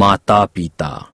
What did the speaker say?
माता पिता